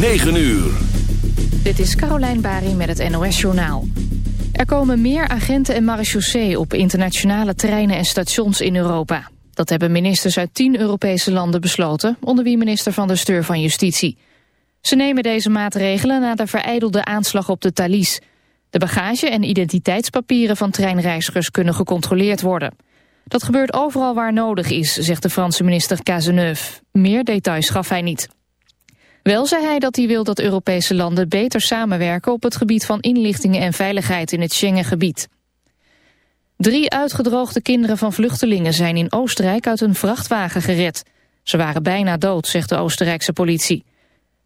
9 uur. Dit is Carolijn Bari met het NOS Journaal. Er komen meer agenten en marechaussee op internationale treinen en stations in Europa. Dat hebben ministers uit tien Europese landen besloten, onder wie minister van de Steur van Justitie. Ze nemen deze maatregelen na de vereidelde aanslag op de Thalys. De bagage en identiteitspapieren van treinreizigers kunnen gecontroleerd worden. Dat gebeurt overal waar nodig is, zegt de Franse minister Cazeneuve. Meer details gaf hij niet. Wel zei hij dat hij wil dat Europese landen beter samenwerken op het gebied van inlichtingen en veiligheid in het Schengengebied. Drie uitgedroogde kinderen van vluchtelingen zijn in Oostenrijk uit een vrachtwagen gered. Ze waren bijna dood, zegt de Oostenrijkse politie.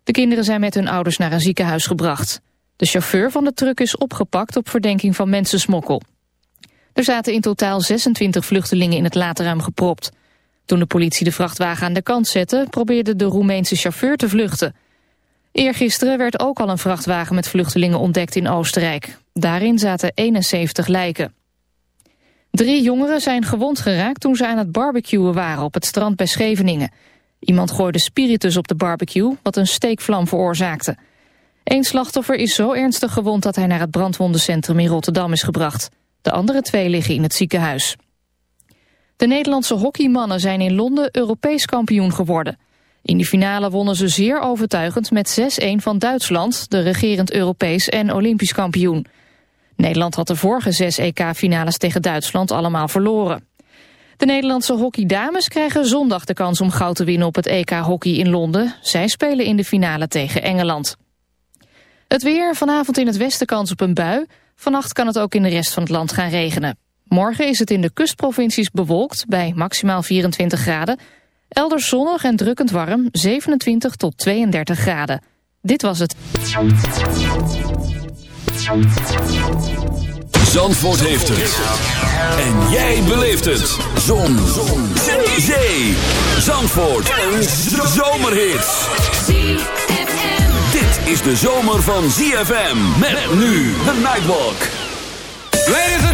De kinderen zijn met hun ouders naar een ziekenhuis gebracht. De chauffeur van de truck is opgepakt op verdenking van mensensmokkel. Er zaten in totaal 26 vluchtelingen in het laadruim gepropt. Toen de politie de vrachtwagen aan de kant zette... probeerde de Roemeense chauffeur te vluchten. Eergisteren werd ook al een vrachtwagen met vluchtelingen ontdekt in Oostenrijk. Daarin zaten 71 lijken. Drie jongeren zijn gewond geraakt toen ze aan het barbecuen waren... op het strand bij Scheveningen. Iemand gooide spiritus op de barbecue, wat een steekvlam veroorzaakte. Eén slachtoffer is zo ernstig gewond dat hij naar het brandwondencentrum in Rotterdam is gebracht. De andere twee liggen in het ziekenhuis. De Nederlandse hockeymannen zijn in Londen Europees kampioen geworden. In de finale wonnen ze zeer overtuigend met 6-1 van Duitsland... de regerend Europees en Olympisch kampioen. Nederland had de vorige zes EK-finales tegen Duitsland allemaal verloren. De Nederlandse hockeydames krijgen zondag de kans om goud te winnen op het EK Hockey in Londen. Zij spelen in de finale tegen Engeland. Het weer, vanavond in het westen kans op een bui. Vannacht kan het ook in de rest van het land gaan regenen. Morgen is het in de kustprovincies bewolkt bij maximaal 24 graden. Elders zonnig en drukkend warm, 27 tot 32 graden. Dit was het. Zandvoort heeft het. En jij beleeft het. Zon. Zon. Zee. Zandvoort. Een zomerhit. Dit is de zomer van ZFM. Met nu de Nightwalk. Ladies and gentlemen.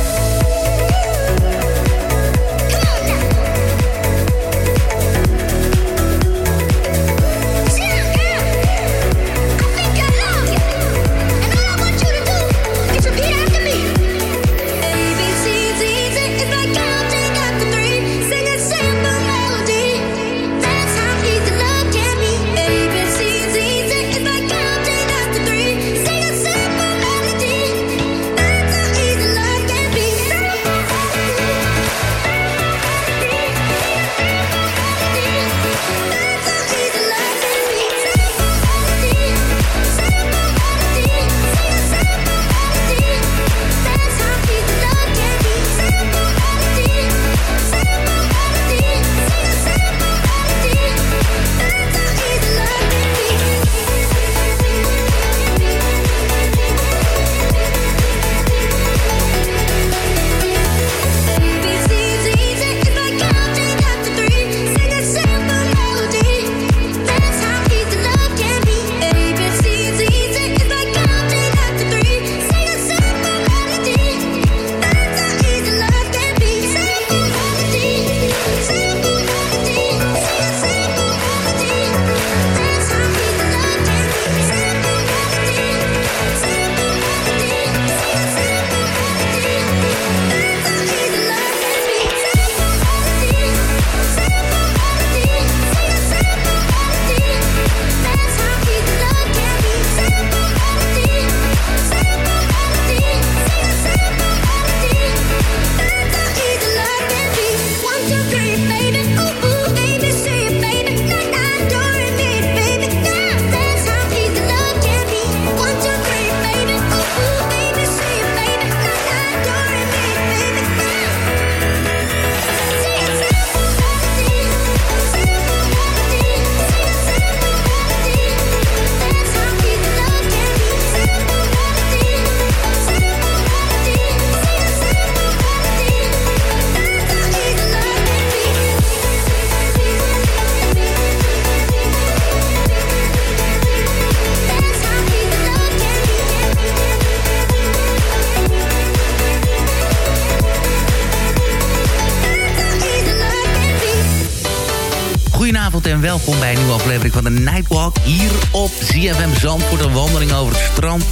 En welkom bij een nieuwe aflevering van de Nightwalk. Hier op ZFM Zandvoort, een wandeling over het strand.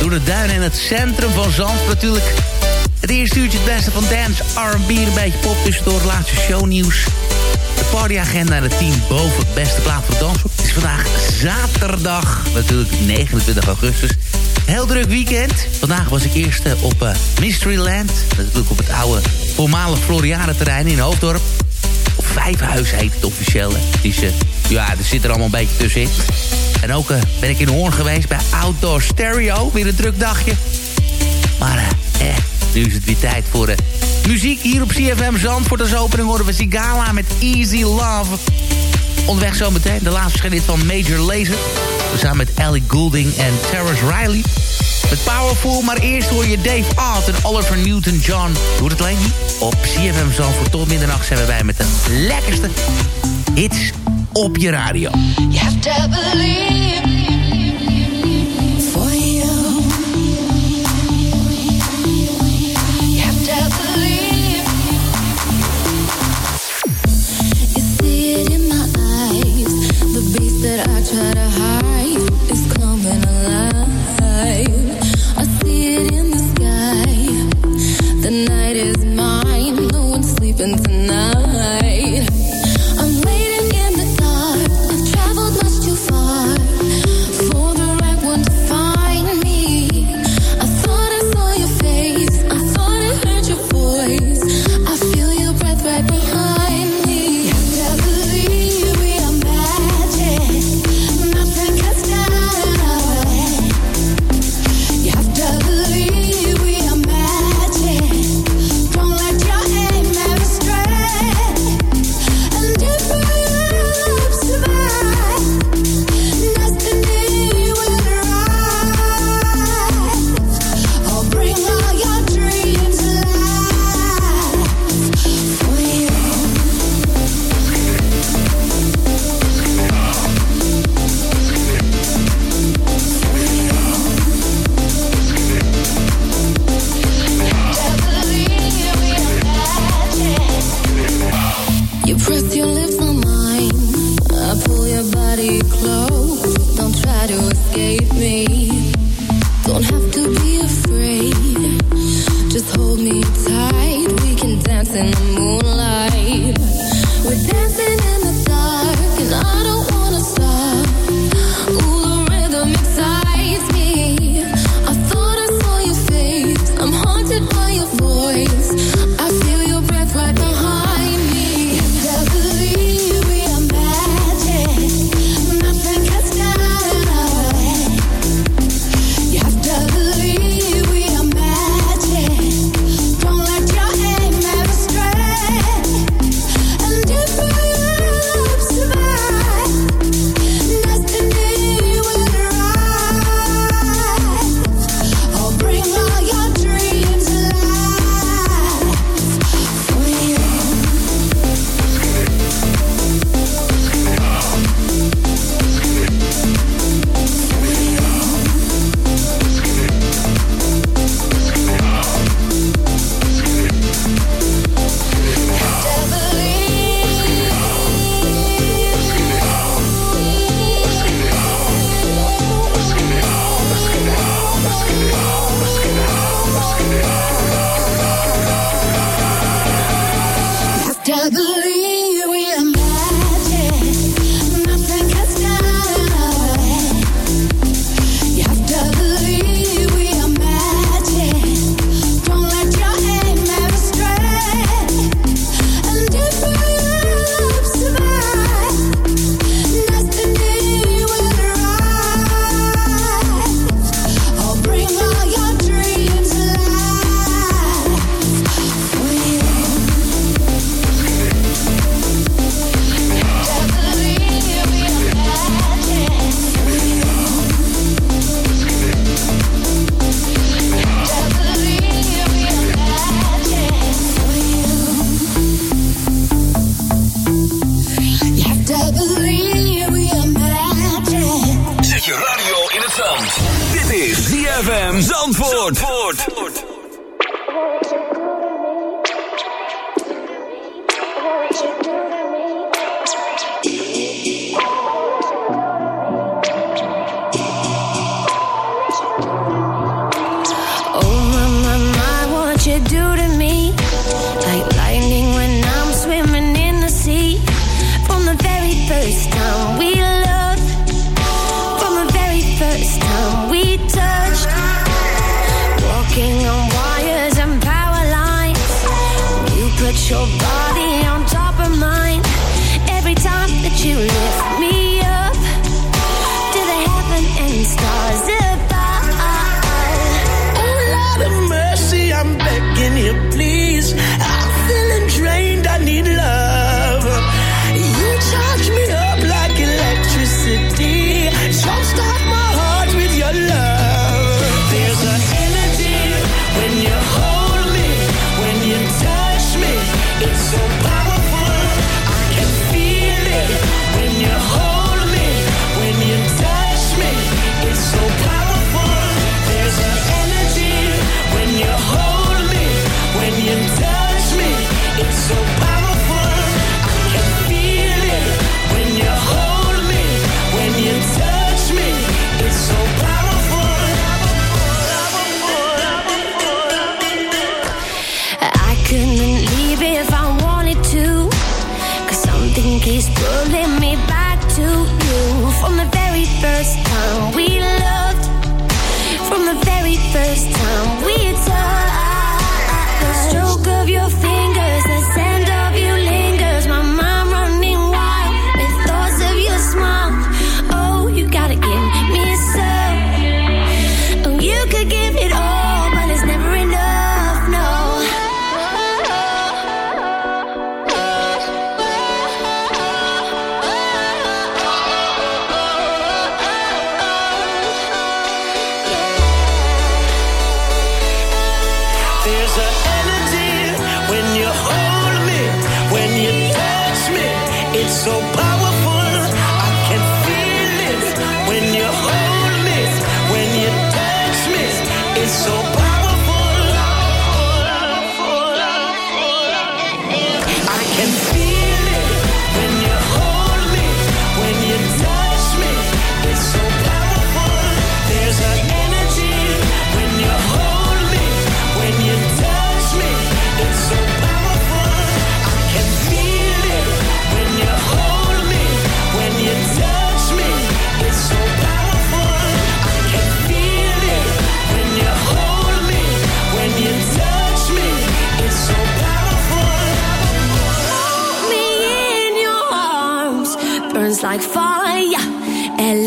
Door de duinen en het centrum van Zandvoort natuurlijk. Het eerste uurtje het beste van dance, R&B, een beetje pop tussendoor, het laatste shownieuws. De partyagenda en de 10 boven beste plaat voor dansen. Het is vandaag zaterdag, natuurlijk 29 augustus. Heel druk weekend. Vandaag was ik eerst op uh, Mysteryland. Natuurlijk op het oude voormalig Floriade-terrein in Hoofddorp. Vijfhuis heet het officieel. Dus uh, ja, er zit er allemaal een beetje tussenin. En ook uh, ben ik in Hoorn geweest bij Outdoor Stereo. Weer een druk dagje. Maar eh, nu is het weer tijd voor de muziek hier op CFM Zandvoort. Als opening horen we Sigala met Easy Love. Onderweg zometeen de laatste verschijning van Major Lazer. Samen met Ellie Goulding en Terrence Riley. Met Powerful, maar eerst hoor je Dave Ott en Oliver Newton-John. Doe het alleen op CFM Zandvoort. Tot middernacht zijn we bij met de lekkerste hits op je radio. You have to believe try to hide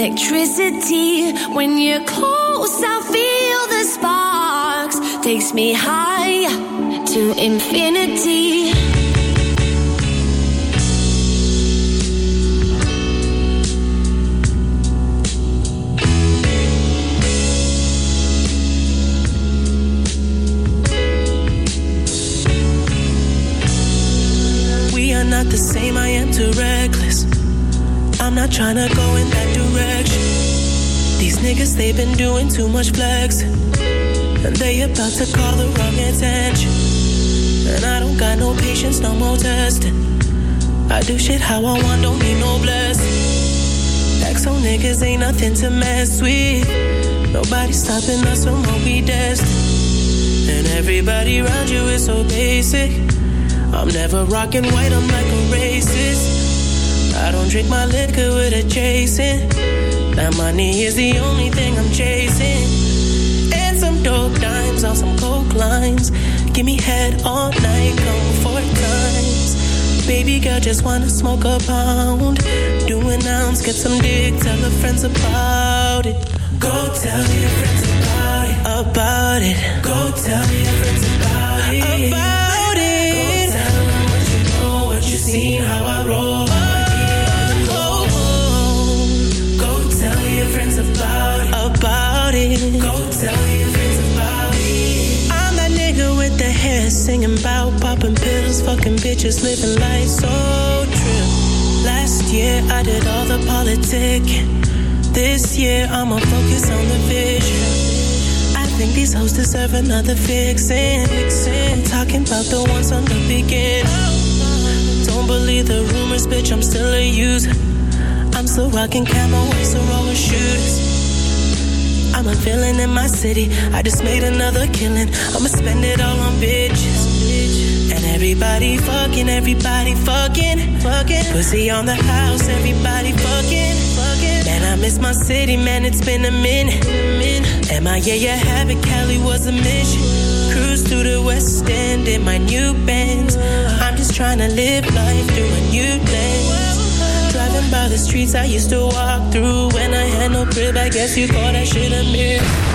Electricity, when you're close, I feel the sparks. Takes me high to infinity. We are not the same, I am too reckless. I'm not trying to go in that niggas, they've been doing too much flex. And they about to call the wrong attention. And I don't got no patience, no more testing. I do shit how I want, don't need no blessing. Ex on niggas ain't nothing to mess with. Nobody stopping us from what we destined. And everybody around you is so basic. I'm never rocking white, I'm like a racist. I don't drink my liquor with a chasing. That money is the only thing I'm chasing. And some dope dimes on some coke lines. Give me head all night, come four times. Baby girl, just wanna smoke a pound. Do an ounce, get some dick, tell her friends about it. Go tell your friends about it. About it. Go tell your friends about it. About popping pills, fucking bitches, living life so true. Last year I did all the politicking. This year I'ma focus on the vision. I think these hoes deserve another fixin'. I'm talking about the ones from the beginning. Don't believe the rumors, bitch, I'm still a user. I'm still rocking camo, so roller shooters. I'm a villain in my city. I just made another killing. I'ma spend it all on bitches. Everybody fucking, everybody fucking, fucking. Pussy on the house, everybody fucking, fucking. Man, I miss my city, man, it's been a minute. Am MIA, yeah, habit, Cali was a mission. Cruise through the West End in my new Benz. I'm just trying to live life through a new lens. Driving by the streets I used to walk through when I had no crib. I guess you call that shit a mirror.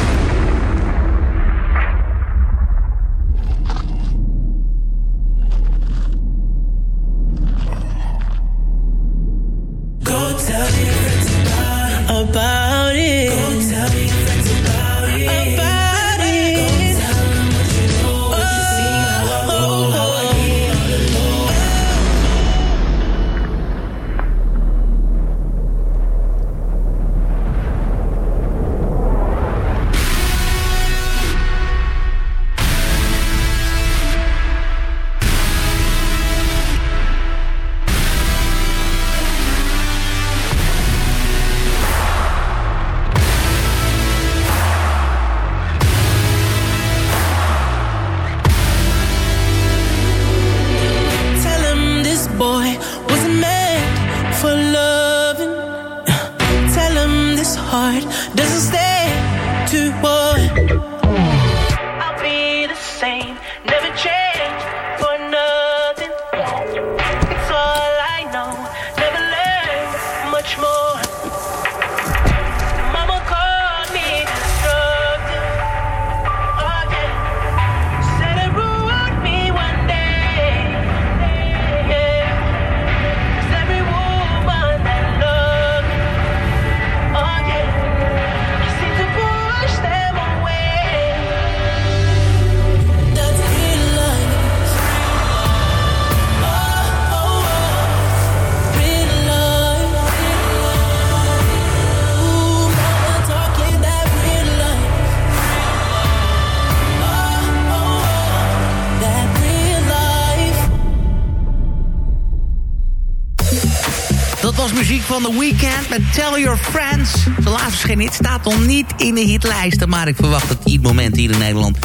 Van The Weeknd met Tell Your Friends. De laatste verschenen hit staat nog niet in de hitlijsten... maar ik verwacht dat het moment hier in Nederland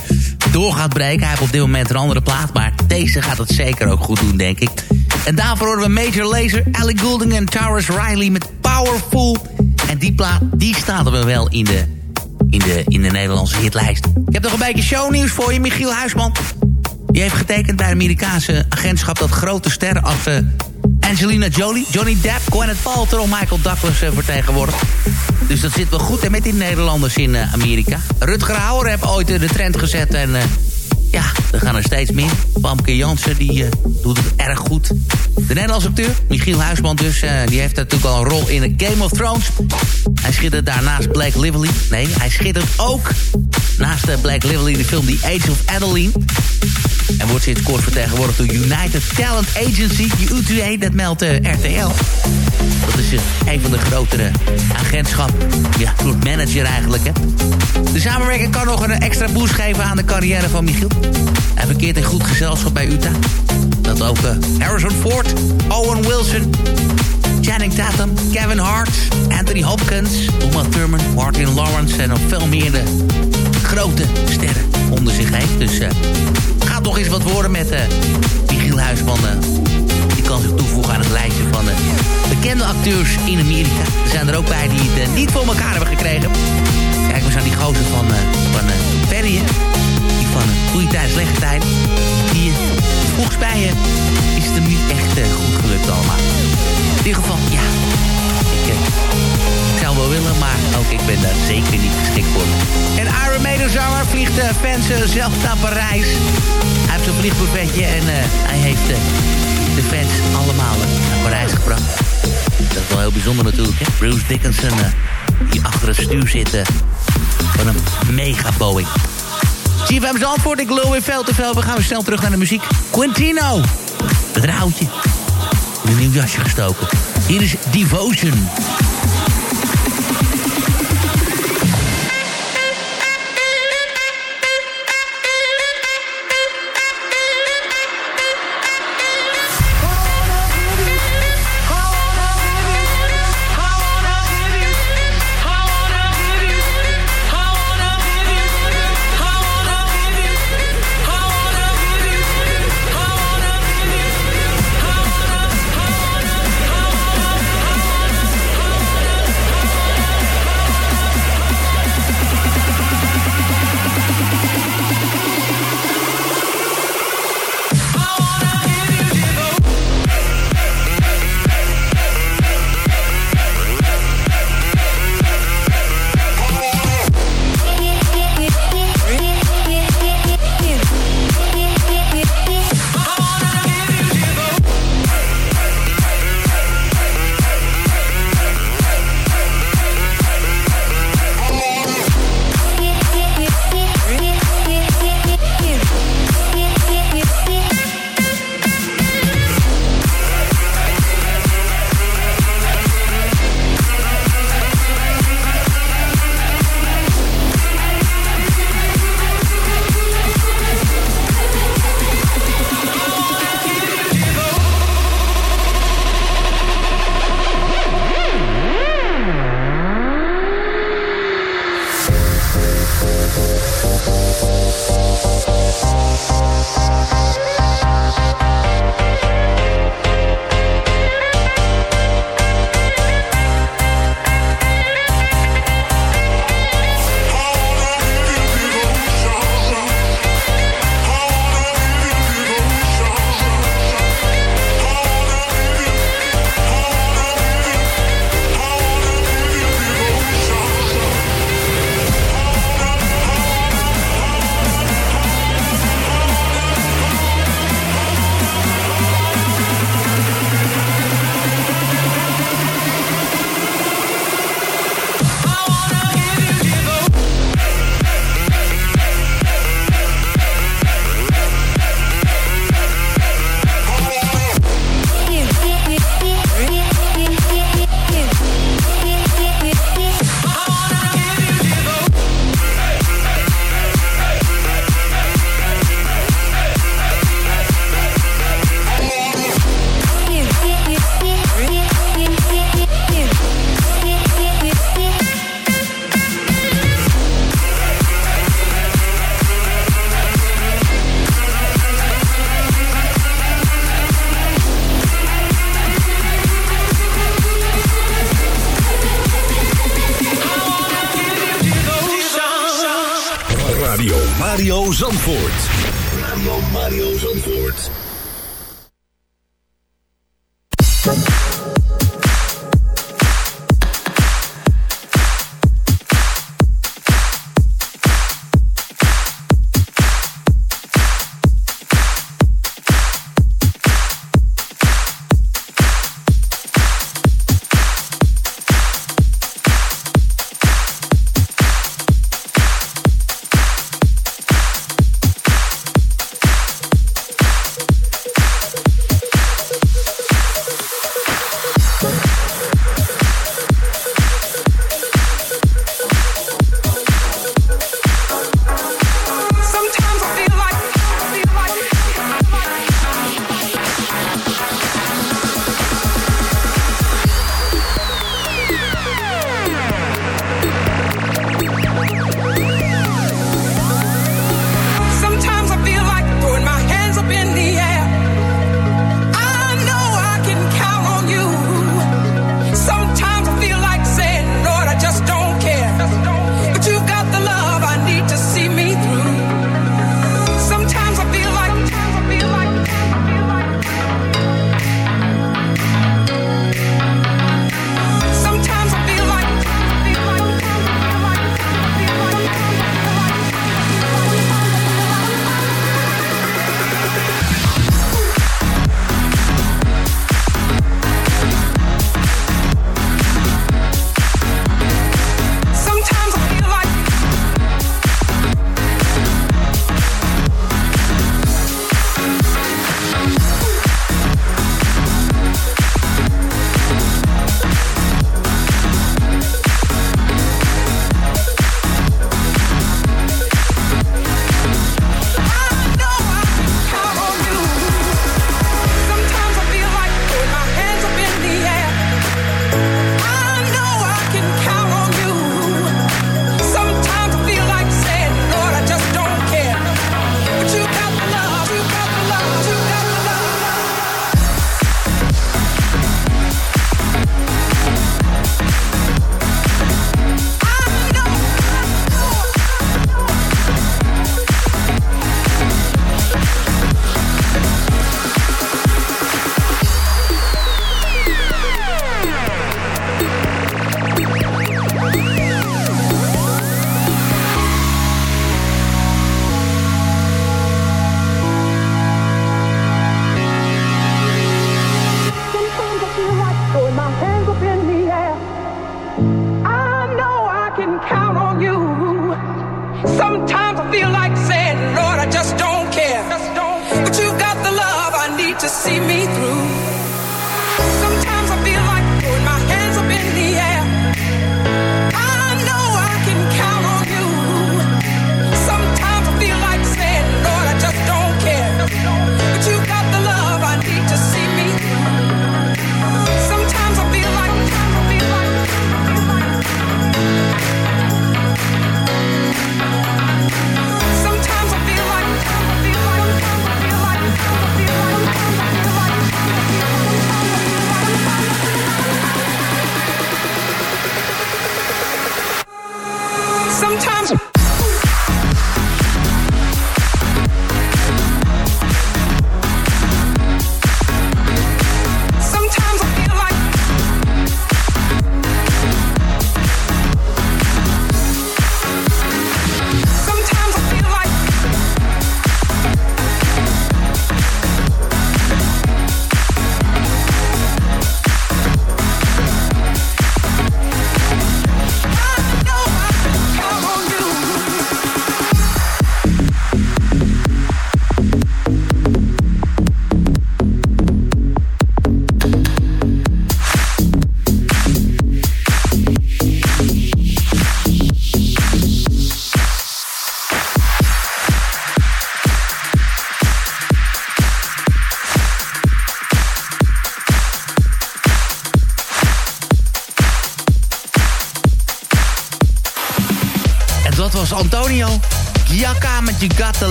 door gaat breken. Hij heeft op dit moment een andere plaat, maar deze gaat het zeker ook goed doen, denk ik. En daarvoor horen we Major Lazer, Ellie Goulding en Towers Riley met Powerful. En die plaat, die staat er wel in de, in de, in de Nederlandse hitlijst. Ik heb nog een beetje shownieuws voor je, Michiel Huisman. Die heeft getekend bij het Amerikaanse agentschap... dat grote sterren af eh, Angelina Jolie, Johnny Depp, Gwyneth Paltrow, Michael Douglas uh, vertegenwoordigd. Dus dat zit wel goed hè, met die Nederlanders in uh, Amerika. Rutger Hauer heeft ooit de trend gezet en... Ja, er gaan er steeds meer. Pamke Jansen, die uh, doet het erg goed. De Nederlandse acteur, Michiel Huisman dus... Uh, die heeft natuurlijk al een rol in Game of Thrones. Hij schittert daarnaast Blake Lively. Nee, hij schittert ook naast uh, Blake Lively in de film The Age of Adeline. En wordt sinds kort vertegenwoordigd door United Talent Agency. UTA, dat meldt RTL. Dat is een van de grotere agentschap. Ja, soort manager eigenlijk, hè. De samenwerking kan nog een extra boost geven aan de carrière van Michiel. Hij verkeert in goed gezelschap bij Utah. Dat ook uh, Harrison Ford, Owen Wilson, Channing Tatum, Kevin Hart, Anthony Hopkins, Uma Thurman, Martin Lawrence en nog veel meer de grote sterren onder zich heeft. Dus uh, gaat nog eens wat worden met uh, Michiel Huisman. die kan zich toevoegen aan het lijstje van bekende acteurs in Amerika. Er zijn er ook bij die het niet voor elkaar hebben gekregen. Kijk eens aan die gozer van, van Perry, van goede tijd, slechte tijd. Die, volgens mij is het hem niet echt uh, goed gelukt allemaal. In ieder geval, ja. Ik, uh, ik zou wel willen, maar ook ik ben daar zeker niet geschikt voor. En Iron Maiden vliegt uh, fans zelf naar Parijs. Hij heeft zijn vliegbuffetje en hij heeft de fans allemaal naar Parijs gebracht. Dat is wel heel bijzonder natuurlijk. Bruce Dickinson, die achter het stuur zit van een mega Boeing. CFM Zandvoort, ik lul weer veel te veel. We gaan weer snel terug naar de muziek. Quintino, het rauwtje. In een nieuw jasje gestoken. Hier is Devotion.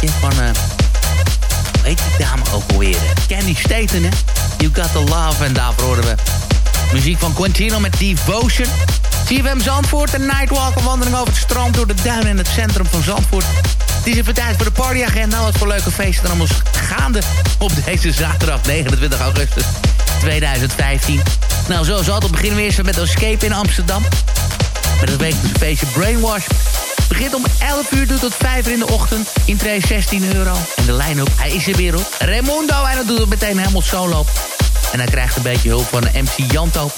Plaatje van... Uh, weet die dame ook alweer? Candy Staten, hè? You Got The Love. En daarvoor horen we muziek van Quintino met Devotion. CFM Zandvoort, een nightwalk, een wandeling over het strand... door de duinen in het centrum van Zandvoort. Het is even tijd voor de partyagenda. Wat voor leuke feesten er allemaal gaande op deze zaterdag 29 augustus 2015. Nou, zoals altijd beginnen we eerst met Escape in Amsterdam. Met het wekelijkse feestje Brainwash. Begint om 11 uur, doet tot 5 uur in de ochtend. Intree 16 euro. En de line-up, hij is er weer op. Raimundo, en dat doet het meteen helemaal solo. En hij krijgt een beetje hulp van MC Janto.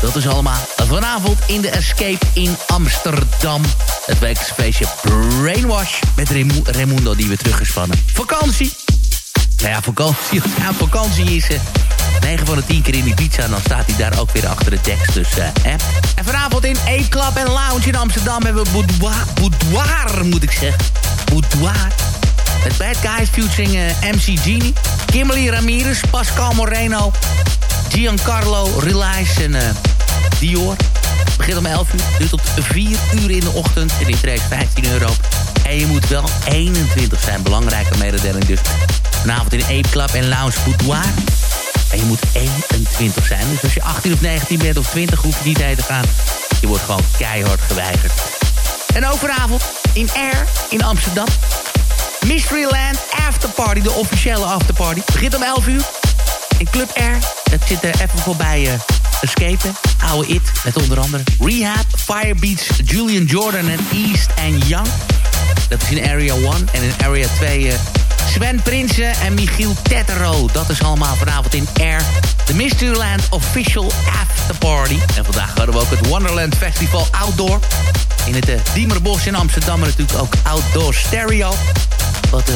Dat is allemaal vanavond in de Escape in Amsterdam. Het feestje Brainwash. Met Raimundo die weer teruggespannen. Vakantie. Nou ja, vakantie. Ja, vakantie is... Uh, 9 van de 10 keer in die pizza... en dan staat hij daar ook weer achter de tekst. Dus, uh. En vanavond in E-Club en Lounge in Amsterdam... hebben we Boudoir, boudoir moet ik zeggen. Boudoir. Met Bad Guys featuring uh, MC Genie... Kimberly Ramirez, Pascal Moreno... Giancarlo Relice en uh, Dior. Begint om 11 uur, duurt tot 4 uur in de ochtend. En die is 15 euro. En je moet wel 21 zijn, belangrijke mededeling dus. Vanavond in Ape Club en Lounge Boudoir. En je moet 21 zijn. Dus als je 18 of 19 bent of 20 hoef je niet heen te gaan. Je wordt gewoon keihard geweigerd. En ook vanavond in Air in Amsterdam. Mysteryland Afterparty, de officiële afterparty. Begint om 11 uur. In Club Air. Dat zit er even voorbij uh, Escapen. Oude It. Met onder andere Rehab, Firebeats, Julian Jordan en East and Young. Dat is in Area 1. En in Area 2... Uh, Sven Prinsen en Michiel Tettero. Dat is allemaal vanavond in Air. De Mysteryland Official After Party. En vandaag hadden we ook het Wonderland Festival Outdoor. In het uh, Diemerbos in Amsterdam. En natuurlijk ook Outdoor Stereo. Wat uh,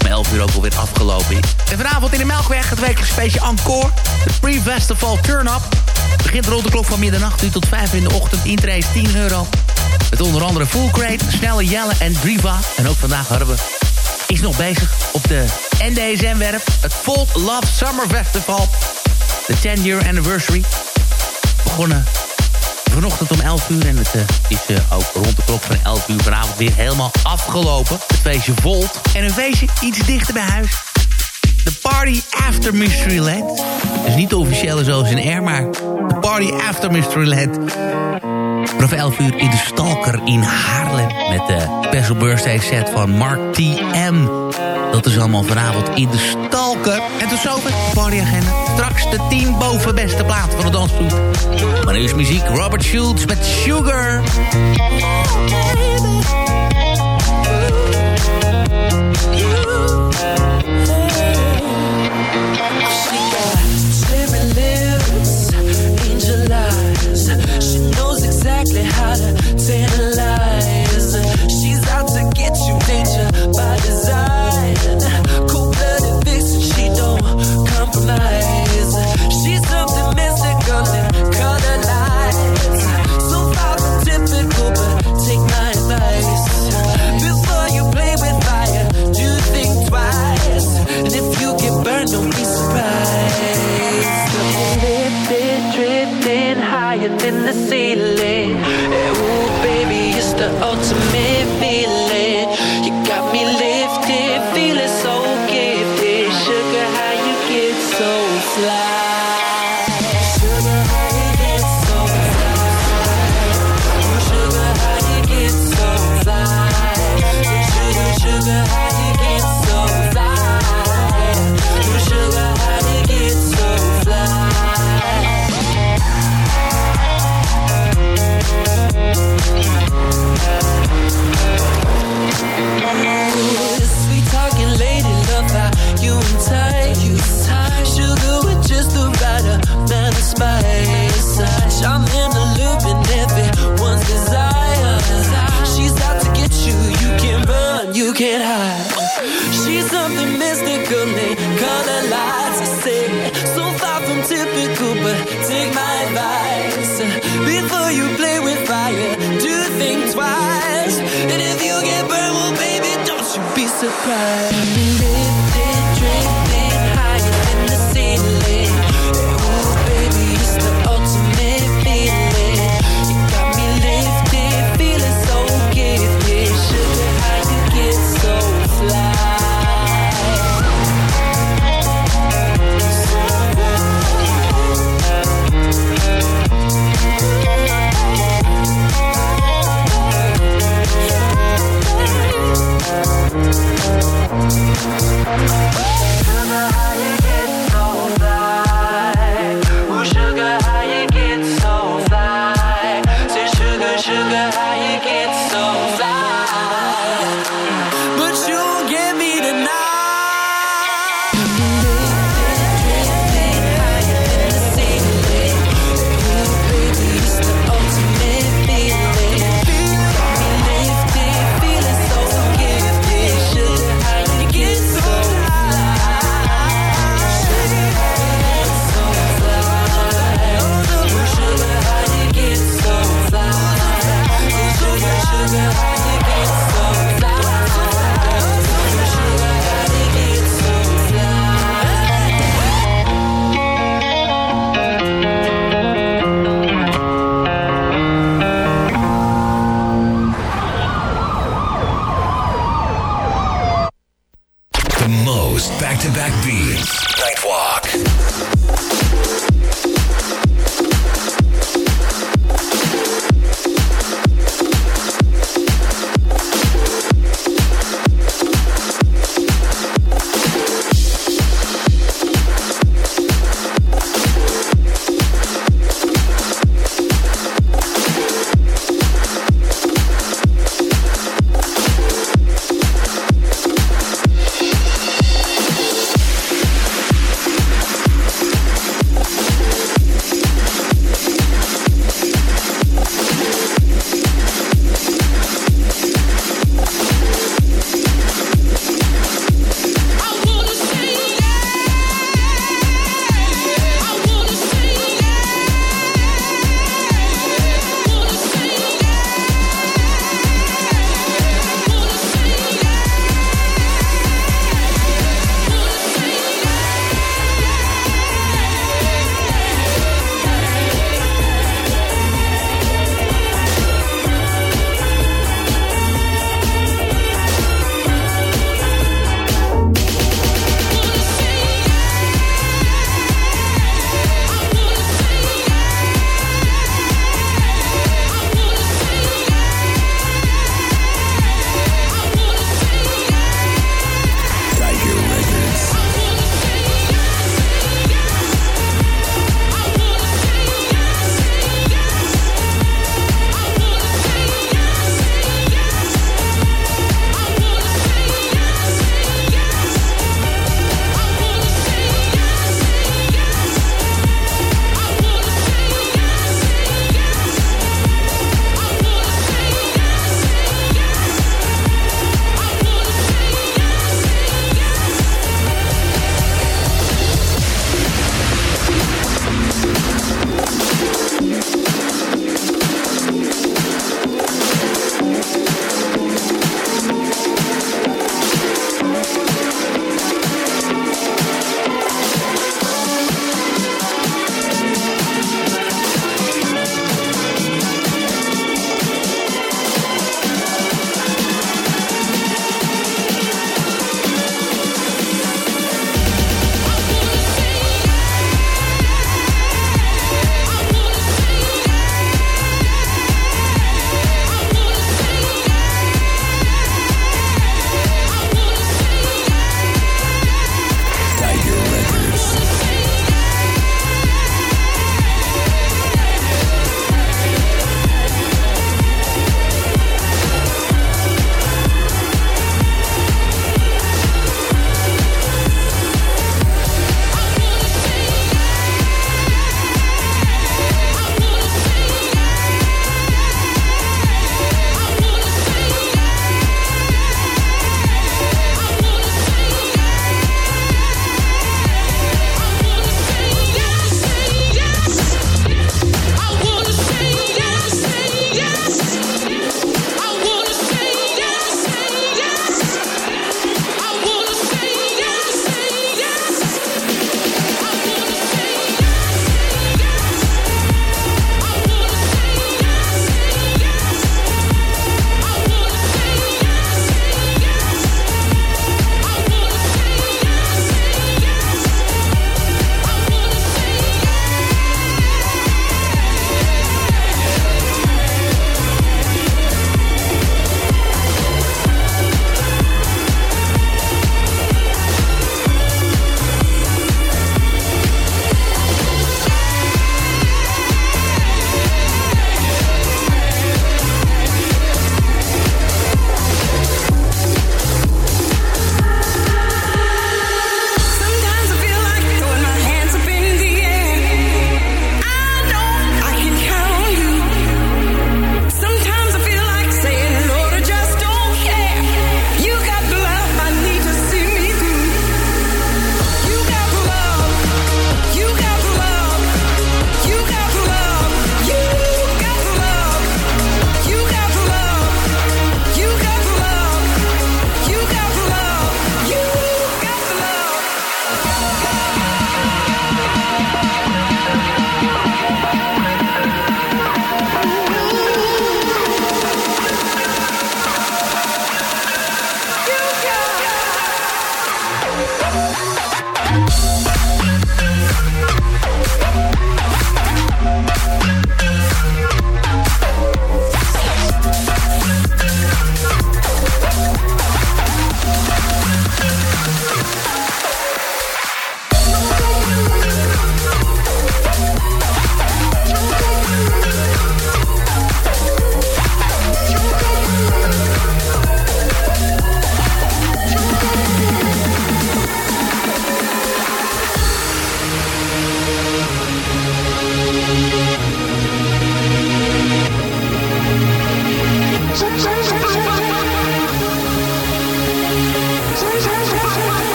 om 11 uur ook alweer afgelopen is. En vanavond in de Melkweg het wekelijks feestje Encore. De Pre-Festival Turn-Up. Begint rond de klok van middernacht uur tot 5 in de ochtend. Intrace 10 euro. Met onder andere Full Crate, Snelle Jelle en Driva. En ook vandaag hadden we is nog bezig op de NDSM-werf. Het Volt Love Summer Festival. De 10 year anniversary. Begonnen vanochtend om 11 uur. En het uh, is uh, ook rond de klok van 11 uur vanavond weer helemaal afgelopen. Het feestje Volt. En een feestje iets dichter bij huis. De Party After Mysteryland. Dus niet de officiële zoals in Air, maar de Party After Mysteryland. Vanaf 11 uur in de Stalker in Haarlem. Met de special birthday set van Mark T.M. Dat is allemaal vanavond in de Stalker. En tot zover partyagenda. Straks de 10 boven beste plaat van de dansvloer. Maar nu is muziek Robert Schultz met Sugar.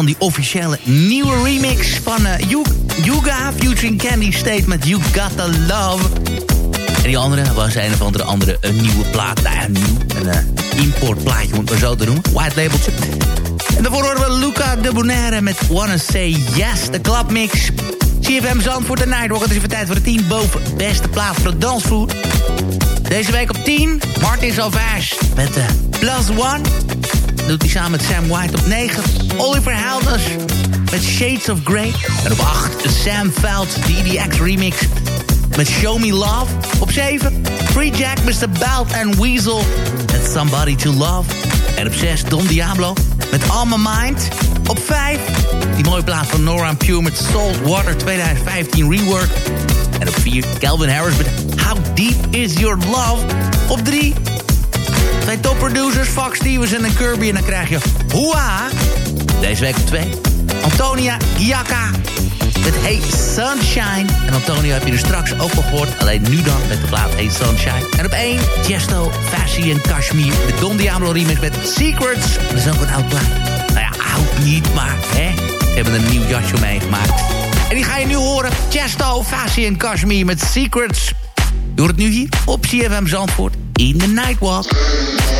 Dan die officiële nieuwe remix van uh, Yuga featuring Candy State met You Gotta Love. En die andere was een of andere, andere een nieuwe plaat. Nou nieuw. Een uh, importplaatje, moet ik maar zo te noemen. White labeltje. En daarvoor horen we Luca de Bonaire met Wanna Say Yes, de clubmix. CFM Zandvoort de Nightwalk. Het is even tijd voor de 10 boven beste plaat voor de dansvoer. Deze week op 10, Martin Salvage met de Plus One. Doet hij samen met Sam White op 9. Oliver Helders met Shades of Grey. En op 8, Sam Veld, de EDX remix met Show Me Love. Op 7, Free Jack, Mr. Belt and Weasel met Somebody to Love. En op 6, Don Diablo met All My Mind. Op 5, die mooie plaat van Nora Pure met Salt Water 2015 Rework. En op 4, Calvin Harris met How Deep Is Your Love. Op 3, twee topproducers, Fox Stevenson en Kirby. En dan krijg je Hoa. Deze week op 2, Antonia Giacca met Hey Sunshine. En Antonio heb je er straks ook al gehoord. Alleen nu dan met de plaat Hey Sunshine. En op 1, Chesto, Fassi en Kashmir. De Don Diablo remix met Secrets. Dat is ook een oud plaat. Nou ja, oud niet, maar hè. Ze hebben een nieuw jasje meegemaakt. En die ga je nu horen. Chesto, Fassi en Kashmir met Secrets. Hoort het nu hier op CFM Zandvoort in the Nightwalk. Won't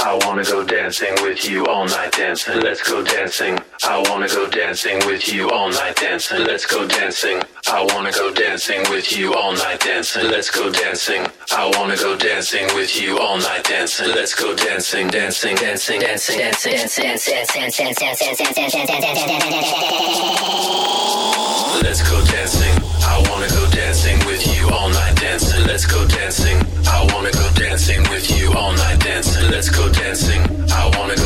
I wanna go dancing with you all night dancing. Let's go dancing. I wanna go dancing with you all night dancing. Let's go dancing. I wanna go dancing with you all night dancing. Let's go dancing, I wanna go dancing, with you all night dancing, Let's go dancing, dancing, dancing, dancing, dancing, dancing, dancing, dancing, Let's go dancing. I wanna go dancing with you all night dancing. Let's go dancing. I wanna go dancing with you all night dancing. Go dancing. I wanna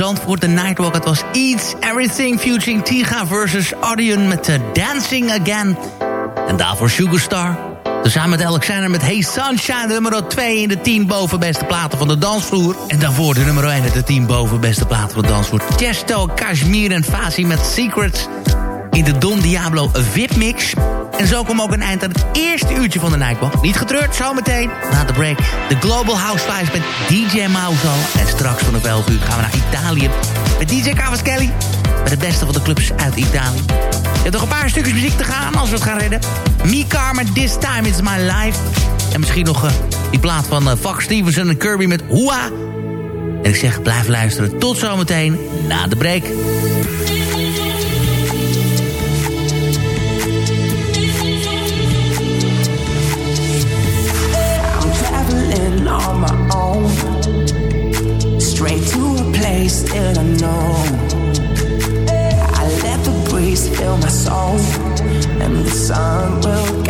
Zandvoort, de Nightwalk. Het was Eats Everything featuring Tiga versus Audion met uh, Dancing Again. En daarvoor Sugarstar. Tezamen met Alexander met Hey Sunshine, nummer 2 in de 10 boven beste platen van de dansvloer. En daarvoor de nummer 1 in de 10 boven beste platen van de dansvloer. Chesto, Kashmir en Fasi met Secrets in de Don Diablo VIP-mix. En zo kwam ook een eind aan het eerste uurtje van de Nightwalk. Niet getreurd, zometeen na de break. De Global Housewives met DJ Mauzo. En straks van de 11 uur gaan we naar Italië. Met DJ Cavaschelli. Met het beste van de clubs uit Italië. Je hebt nog een paar stukjes muziek te gaan als we het gaan redden. Mika met This Time It's My Life. En misschien nog uh, die plaat van uh, Fox Stevenson en Kirby met Hua. En ik zeg, blijf luisteren. Tot zometeen na de break. I know. I let the breeze fill my soul, and the sun will